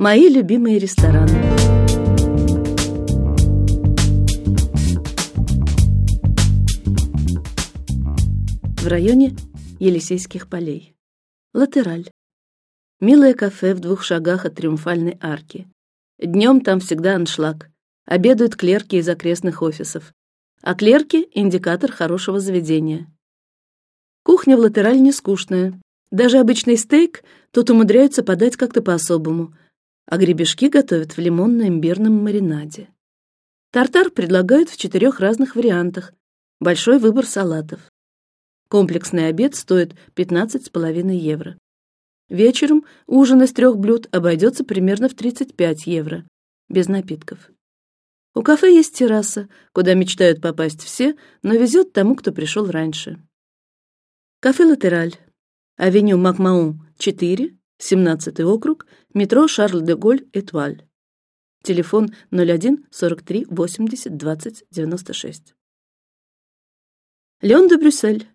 Мои любимые рестораны. В районе Елисейских полей. Латераль. Милое кафе в двух шагах от Триумфальной арки. Днем там всегда аншлаг. Обедают клерки из окрестных офисов, а клерки – индикатор хорошего заведения. Кухня в Латераль не скучная. Даже обычный стейк тут умудряются подать как-то по-особому, а гребешки готовят в лимонно-имбирном маринаде. Тартар предлагают в четырех разных вариантах. Большой выбор салатов. Комплексный обед стоит пятнадцать с половиной евро. Вечером ужин из трех блюд обойдется примерно в 35 евро, без напитков. У кафе есть терраса, куда мечтают попасть все, но везет тому, кто пришел раньше. Кафе Латераль, авеню Макмаун 4, 17 округ, метро Шарль де Голь, Этуаль. Телефон 01 43 80 20 96. Леон де Брюссель.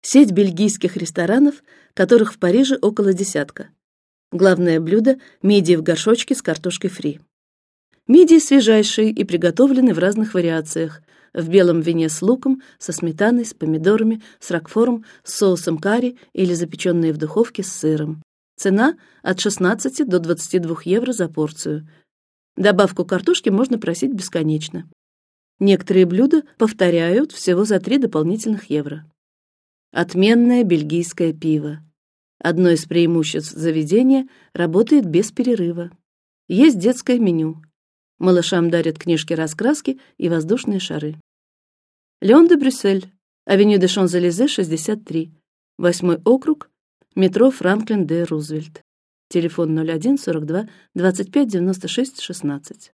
Сеть бельгийских ресторанов, которых в Париже около десятка. Главное блюдо – мидии в горшочке с картошкой фри. Мидии свежайшие и приготовлены в разных вариациях: в белом вине с луком, со сметаной, с помидорами, с ракфором, с соусом карри или запеченные в духовке с сыром. Цена от 16 до 22 евро за порцию. Добавку картошки можно просить бесконечно. Некоторые блюда повторяют всего за три дополнительных евро. Отменное бельгийское пиво. Одно из преимуществ заведения работает без перерыва. Есть детское меню. Малышам дарят книжки-раскраски и воздушные шары. Леон де Брюссель, авеню де Шон-Залезе, 63, восьмой округ, метро Франклин Д. Рузвельт. Телефон 01 42 25 96 16.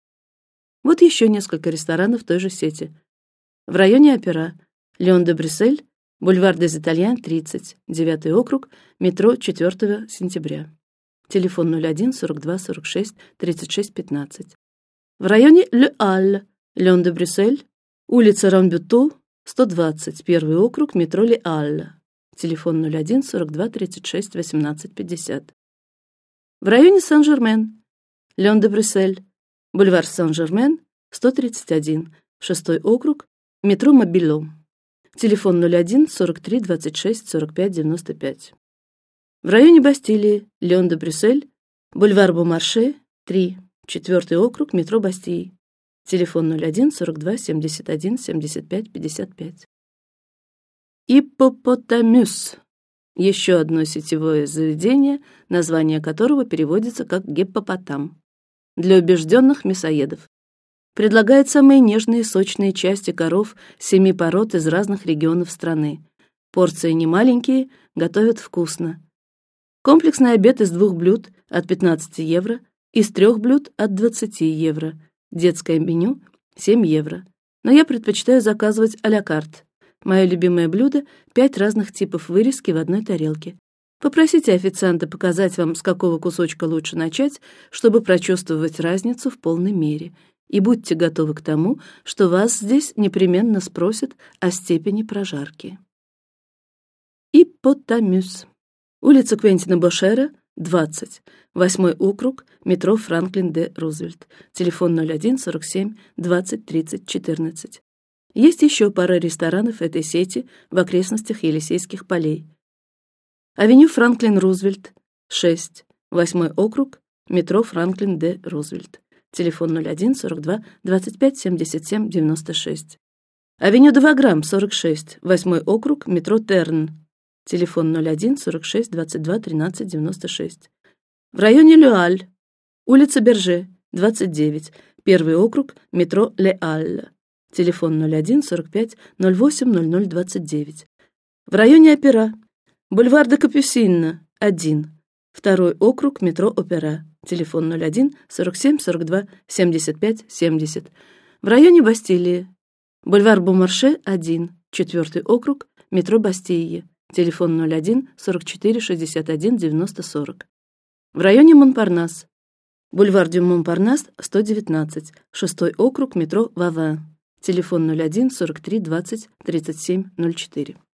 Вот еще несколько ресторанов той же сети. В районе Опера, Леон де Брюссель, бульвар des Итальян 30, девятый округ, метро 4 сентября. Телефон 01 42 46 36 15. В районе Ле Аль, Леон де Брюссель, улица Рамбюту, 120, первый округ, метро Ле Аль. Телефон 01 42 36 18 50. В районе Сен-Жермен, Леон де Брюссель, бульвар Сен-Жермен, 131, шестой округ, метро Мобило. Телефон 01 43 26 45 95. В районе Бастилии, Леон де Брюссель, бульвар Бомарше, 3, четвертый округ, метро Бастии. Телефон 01 42 71 75 55. Иппопотамюс. Еще одно сетевое заведение, название которого переводится как гиппопотам. Для убежденных мясоедов. Предлагает самые нежные сочные части коров семи пород из разных регионов страны. Порции не маленькие, готовят вкусно. Комплексный обед из двух блюд от 15 евро, из трех блюд от 20 евро. Детское меню 7 евро. Но я предпочитаю заказывать а-ля карт Мое любимое блюдо — пять разных типов вырезки в одной тарелке. Попросите официанта показать вам, с какого кусочка лучше начать, чтобы прочувствовать разницу в полной мере. И будьте готовы к тому, что вас здесь непременно спросят о степени прожарки. Ипотамюс. Улица Квентина Бошера, 20, восьмой округ, метро Франклин Д. Рузвельт. Телефон 01 47 20 30 14. Есть еще пара ресторанов этой сети в окрестностях Елисейских полей. Авеню Франклин Рузвельт, 6, восьмой округ, метро Франклин Д. Рузвельт. Телефон 01 42 25 77 96. Авеню де Ваграм, 46, восьмой округ, метро Терн. Телефон 01 46 22 13 96. В районе Ле-Аль, улица Берже, 29, первый округ, метро Ле-Аль. Телефон 01 45 08 00 29. В районе Опера. Бульвар де Капюсинна, 1. Второй округ, метро Опера. Телефон 01 47 42 75 70. В районе Бастилии. Бульвар Бомарше, 1. Четвертый округ, метро Бастилии. Телефон 01 44 61 90 40. В районе Монпарнас. Бульвар дю Монпарнас, 119. Шестой округ, метро Вава. Телефон 01 43 20 37 04.